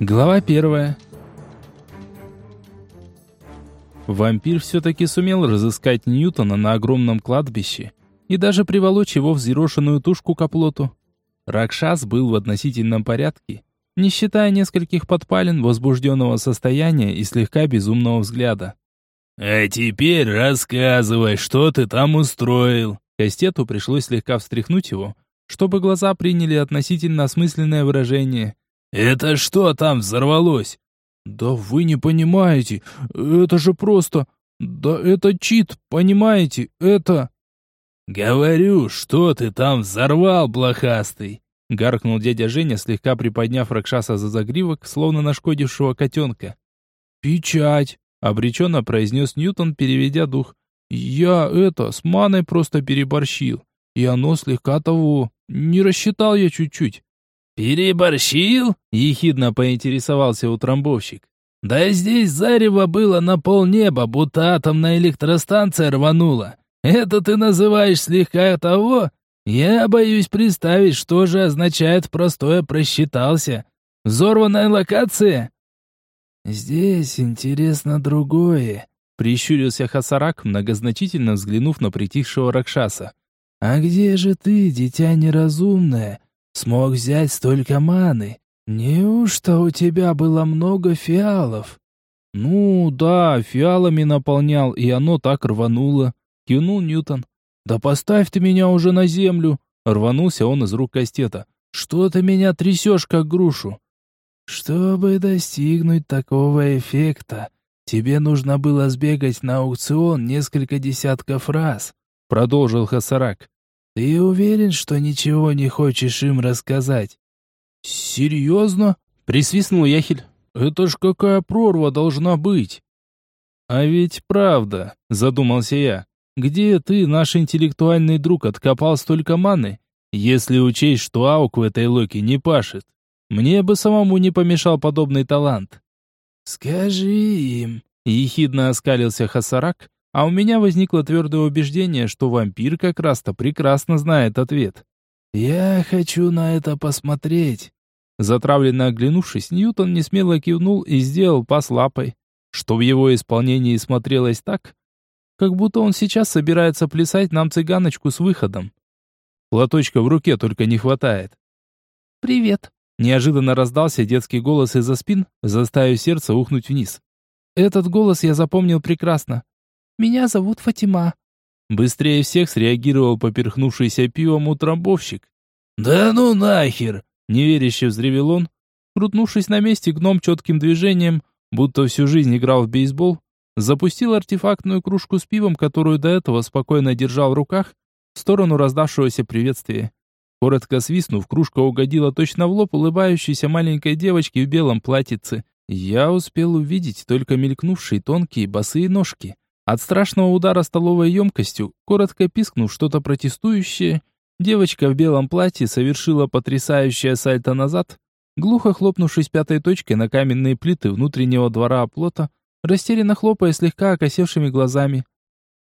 Глава первая. Вампир все-таки сумел разыскать Ньютона на огромном кладбище и даже приволочь его взъерошенную тушку к оплоту. Ракшас был в относительном порядке, не считая нескольких подпалин, возбужденного состояния и слегка безумного взгляда. «А теперь рассказывай, что ты там устроил?» Кастету пришлось слегка встряхнуть его, чтобы глаза приняли относительно осмысленное выражение. «Это что там взорвалось?» «Да вы не понимаете, это же просто... Да это чит, понимаете, это...» «Говорю, что ты там взорвал, блохастый?» Гаркнул дядя Женя, слегка приподняв Ракшаса за загривок, словно нашкодившего котенка. «Печать!» — обреченно произнес Ньютон, переведя дух. «Я это, с маной просто переборщил, и оно слегка того... Не рассчитал я чуть-чуть. «Переборщил?» — ехидно поинтересовался утрамбовщик. «Да здесь зарево было на полнеба, будто атомная электростанция рванула. Это ты называешь слегка того? Я боюсь представить, что же означает простое «просчитался». Взорванная локация?» «Здесь интересно другое», — прищурился Хасарак, многозначительно взглянув на притихшего Ракшаса. «А где же ты, дитя неразумное?» Смог взять столько маны? Неужто у тебя было много фиалов?» «Ну, да, фиалами наполнял, и оно так рвануло», — кивнул Ньютон. «Да поставь ты меня уже на землю!» — рванулся он из рук кастета. «Что ты меня трясешь, как грушу?» «Чтобы достигнуть такого эффекта, тебе нужно было сбегать на аукцион несколько десятков раз», — продолжил Хасарак. «Ты уверен, что ничего не хочешь им рассказать?» «Серьезно?» — присвистнул Яхель. «Это ж какая прорва должна быть!» «А ведь правда», — задумался я. «Где ты, наш интеллектуальный друг, откопал столько маны, если учесть, что аук в этой локе не пашет? Мне бы самому не помешал подобный талант». «Скажи им», — ехидно оскалился Хасарак, а у меня возникло твердое убеждение, что вампир как раз-то прекрасно знает ответ. «Я хочу на это посмотреть». Затравленно оглянувшись, Ньютон несмело кивнул и сделал пас лапой, что в его исполнении смотрелось так, как будто он сейчас собирается плясать нам цыганочку с выходом. Платочка в руке только не хватает. «Привет!» – неожиданно раздался детский голос из-за спин, заставив сердце ухнуть вниз. Этот голос я запомнил прекрасно. Меня зовут Фатима». Быстрее всех среагировал поперхнувшийся пивом утрамбовщик. «Да ну нахер!» — неверяще взревел он. Крутнувшись на месте, гном четким движением, будто всю жизнь играл в бейсбол, запустил артефактную кружку с пивом, которую до этого спокойно держал в руках, в сторону раздавшегося приветствия. Коротко свистнув, кружка угодила точно в лоб улыбающейся маленькой девочке в белом платьице. Я успел увидеть только мелькнувшие тонкие босые ножки. От страшного удара столовой емкостью, коротко пискнув что-то протестующее, девочка в белом платье совершила потрясающее сальто назад, глухо хлопнувшись пятой точкой на каменные плиты внутреннего двора оплота, растерянно хлопая слегка окосевшими глазами.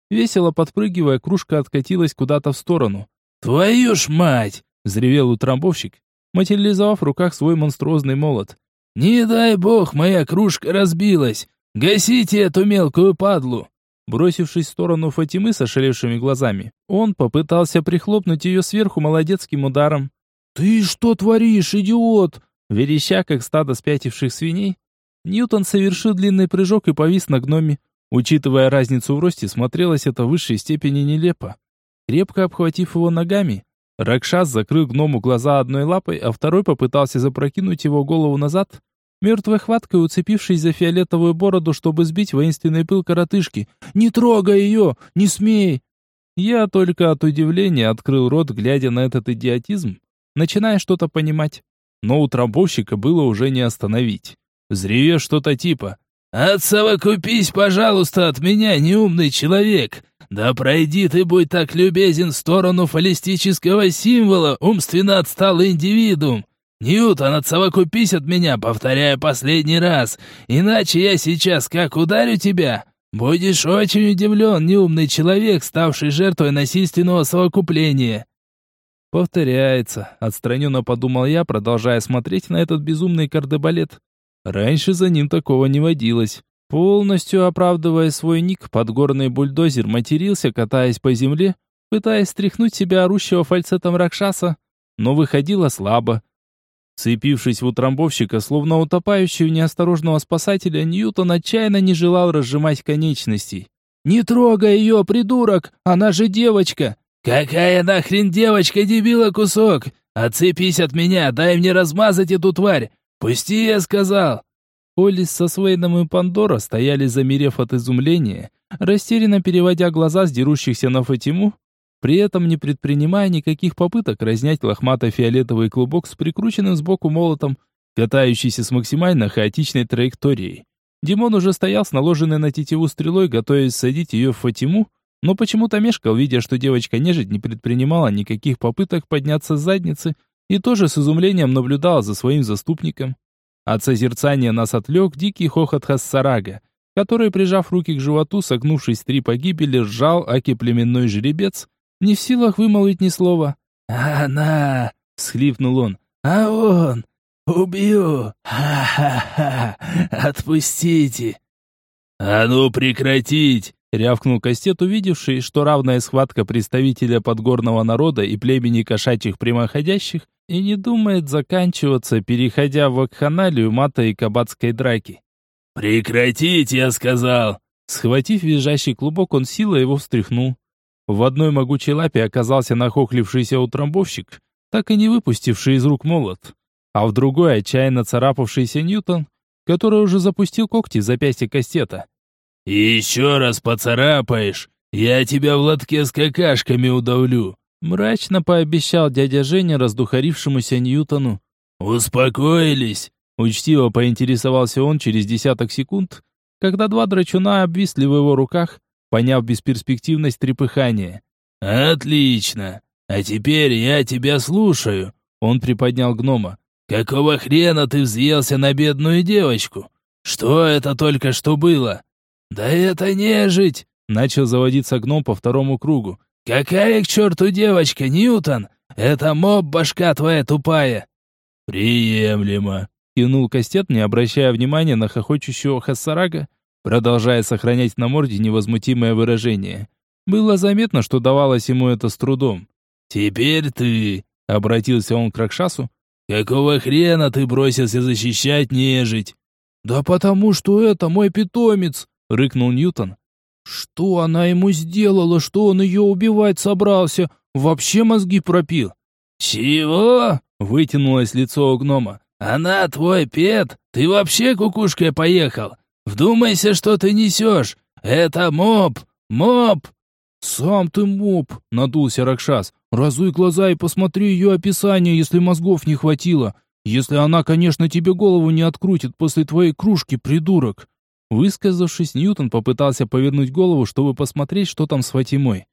Весело подпрыгивая, кружка откатилась куда-то в сторону. «Твою ж мать!» — взревел утрамбовщик, материализовав в руках свой монструозный молот. «Не дай бог, моя кружка разбилась! Гасите эту мелкую падлу!» Бросившись в сторону Фатимы с ошалевшими глазами, он попытался прихлопнуть ее сверху молодецким ударом. «Ты что творишь, идиот?» Вереща, как стадо спятивших свиней, Ньютон совершил длинный прыжок и повис на гноме. Учитывая разницу в росте, смотрелось это в высшей степени нелепо. Крепко обхватив его ногами, Ракшас закрыл гному глаза одной лапой, а второй попытался запрокинуть его голову назад, мертвой хваткой уцепившись за фиолетовую бороду, чтобы сбить воинственный пыл коротышки. «Не трогай ее! Не смей!» Я только от удивления открыл рот, глядя на этот идиотизм, начиная что-то понимать. Но у трамбовщика было уже не остановить. Взревев что-то типа «Отсовокупись, пожалуйста, от меня, неумный человек! Да пройди ты, будь так любезен, в сторону фаллистического символа, умственно отсталый индивидуум! «Ньютон, отсовокупись от меня, повторяю последний раз, иначе я сейчас как ударю тебя. Будешь очень удивлен, неумный человек, ставший жертвой насильственного совокупления». «Повторяется», — отстраненно подумал я, продолжая смотреть на этот безумный кардебалет. Раньше за ним такого не водилось. Полностью оправдывая свой ник, подгорный бульдозер матерился, катаясь по земле, пытаясь стряхнуть себя орущего фальцетом Ракшаса, но выходило слабо. Цепившись в утрамбовщика, словно утопающий в неосторожного спасателя, Ньютон отчаянно не желал разжимать конечностей. «Не трогай ее, придурок! Она же девочка!» «Какая нахрен девочка, дебила кусок? Отцепись от меня, дай мне размазать эту тварь! Пусти, я сказал!» Олис со Свейном и Пандора стояли замерев от изумления, растерянно переводя глаза с дерущихся на Фатиму, при этом не предпринимая никаких попыток разнять лохмато-фиолетовый клубок с прикрученным сбоку молотом, катающийся с максимально хаотичной траекторией. Димон уже стоял с наложенной на тетиву стрелой, готовясь садить ее в Фатиму, но почему-то мешкал, видя, что девочка-нежить не предпринимала никаких попыток подняться с задницы и тоже с изумлением наблюдала за своим заступником. От созерцания нас отвлек дикий хохот Хассарага, который, прижав руки к животу, согнувшись три погибели, сжал аки племенной жеребец, не в силах вымолвить ни слова. «Она!» — схлипнул он. «А он! Убью! Ха-ха-ха! Отпустите!» «А ну прекратить!» — рявкнул Кастет, увидевший, что равная схватка представителя подгорного народа и племени кошачьих прямоходящих и не думает заканчиваться, переходя в вакханалию мата и кабацкой драки. «Прекратить, я сказал!» Схватив визжащий клубок, он силой его встряхнул. В одной могучей лапе оказался нахохлившийся утрамбовщик, так и не выпустивший из рук молот, а в другой отчаянно царапавшийся Ньютон, который уже запустил когти в запястье кастета. еще раз поцарапаешь, я тебя в лотке с какашками удавлю», мрачно пообещал дядя Женя раздухарившемуся Ньютону. «Успокоились?» Учтиво поинтересовался он через десяток секунд, когда два драчуна обвисли в его руках, поняв бесперспективность трепыхания. «Отлично! А теперь я тебя слушаю!» Он приподнял гнома. «Какого хрена ты взъелся на бедную девочку? Что это только что было?» «Да это нежить!» Начал заводиться гном по второму кругу. «Какая к черту девочка, Ньютон? Это моб башка твоя тупая!» «Приемлемо!» Кинул Кастет, не обращая внимания на хохочущего Хассарага, продолжая сохранять на морде невозмутимое выражение. Было заметно, что давалось ему это с трудом. «Теперь ты», — обратился он к Ракшасу, «какого хрена ты бросился защищать нежить?» «Да потому что это мой питомец», — рыкнул Ньютон. «Что она ему сделала, что он ее убивать собрался? Вообще мозги пропил». «Чего?» — вытянулось лицо у гнома. «Она твой пет? Ты вообще кукушкой поехал? Вдумайся, что ты несешь! Это моб! Моб!» «Сам ты моб!» — надулся Ракшас. «Разуй глаза и посмотри ее описание, если мозгов не хватило. Если она, конечно, тебе голову не открутит после твоей кружки, придурок!» Высказавшись, Ньютон попытался повернуть голову, чтобы посмотреть, что там с Фатимой.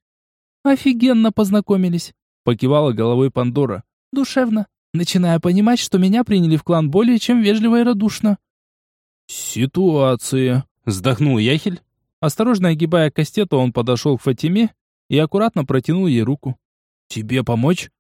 «Офигенно познакомились!» — покивала головой Пандора. «Душевно. Начинаю понимать, что меня приняли в клан более чем вежливо и радушно». «Ситуация», — вздохнул Яхель. Осторожно огибая кастету, он подошел к Фатиме и аккуратно протянул ей руку. «Тебе помочь?»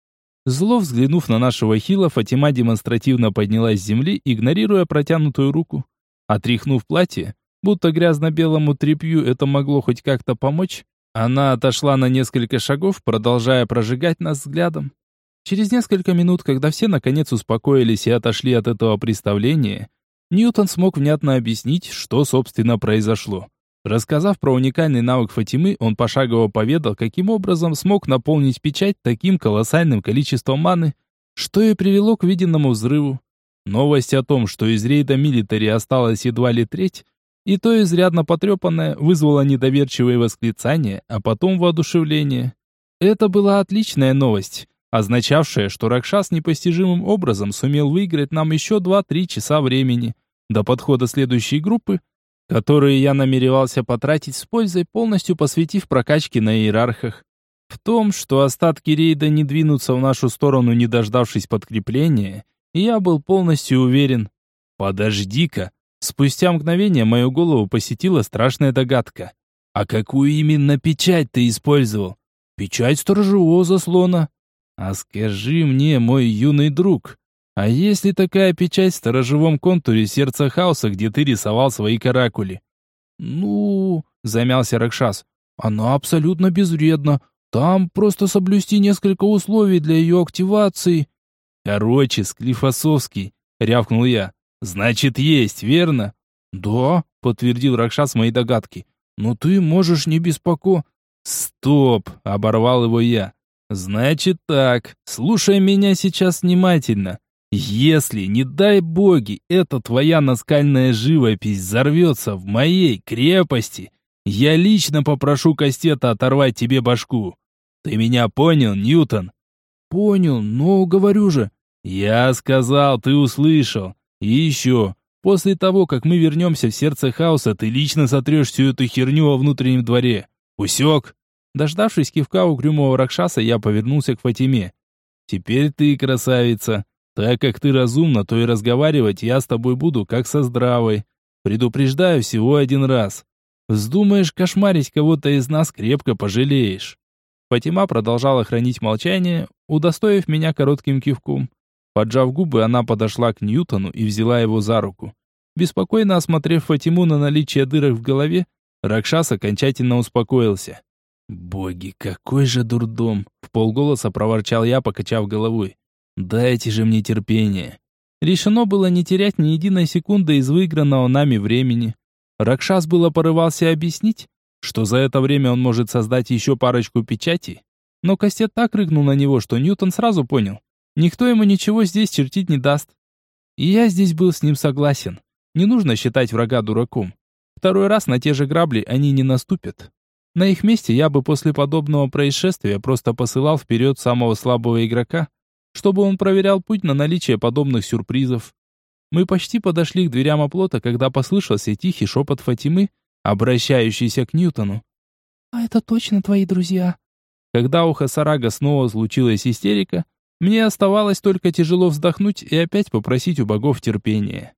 Зло взглянув на нашего хила, Фатима демонстративно поднялась с земли, игнорируя протянутую руку. Отряхнув платье, будто грязно-белому тряпью это могло хоть как-то помочь, она отошла на несколько шагов, продолжая прожигать нас взглядом. Через несколько минут, когда все наконец успокоились и отошли от этого представления, Ньютон смог внятно объяснить, что, собственно, произошло. Рассказав про уникальный навык Фатимы, он пошагово поведал, каким образом смог наполнить печать таким колоссальным количеством маны, что и привело к виденному взрыву. Новость о том, что из рейда милитари осталась едва ли треть, и то изрядно потрепанная, вызвала недоверчивые восклицания, а потом воодушевление. Это была отличная новость, означавшее, что Ракшас непостижимым образом сумел выиграть нам еще 2-3 часа времени до подхода следующей группы, которые я намеревался потратить с пользой, полностью посвятив прокачке на иерархах. В том, что остатки рейда не двинутся в нашу сторону, не дождавшись подкрепления, я был полностью уверен. Подожди-ка. Спустя мгновение мою голову посетила страшная догадка. А какую именно печать ты использовал? Печать сторожевого заслона. А скажи мне, мой юный друг, А есть ли такая печать в сторожевом контуре сердца хаоса, где ты рисовал свои каракули? Ну, замялся Ракшас. Она абсолютно безвредна. Там просто соблюсти несколько условий для ее активации. Короче, Склифосовский, рявкнул я. Значит, есть, верно? Да, подтвердил Ракшас мои догадки. Но ты можешь не беспоко... Стоп, оборвал его я. Значит так, слушай меня сейчас внимательно. Если, не дай боги, эта твоя наскальная живопись взорвется в моей крепости, я лично попрошу Кастета оторвать тебе башку. Ты меня понял, Ньютон? Понял, но говорю же. Я сказал, ты услышал. И еще, после того, как мы вернемся в сердце хаоса, ты лично сотрешь всю эту херню во внутреннем дворе. Усек? Дождавшись кивка угрюмого Ракшаса, я повернулся к Фатиме. Теперь ты, красавица. Так как ты разумна, то и разговаривать я с тобой буду, как со здравой. Предупреждаю всего один раз. Вздумаешь кошмарить кого-то из нас, крепко пожалеешь. Фатима продолжала хранить молчание, удостоив меня коротким кивком. Поджав губы, она подошла к Ньютону и взяла его за руку. Беспокойно осмотрев Фатиму на наличие дырок в голове, Ракшас окончательно успокоился. «Боги, какой же дурдом!» — в полголоса проворчал я, покачав головой. Дайте же мне терпение. Решено было не терять ни единой секунды из выигранного нами времени. Ракшас было порывался объяснить, что за это время он может создать еще парочку печатей, но Кастет так рыгнул на него, что Ньютон сразу понял. Никто ему ничего здесь чертить не даст. И я здесь был с ним согласен. Не нужно считать врага дураком. Второй раз на те же грабли они не наступят. На их месте я бы после подобного происшествия просто посылал вперед самого слабого игрока, чтобы он проверял путь на наличие подобных сюрпризов. Мы почти подошли к дверям оплота, когда послышался тихий шепот Фатимы, обращающийся к Ньютону. «А это точно твои друзья?» Когда у Хасарага снова случилась истерика, мне оставалось только тяжело вздохнуть и опять попросить у богов терпения.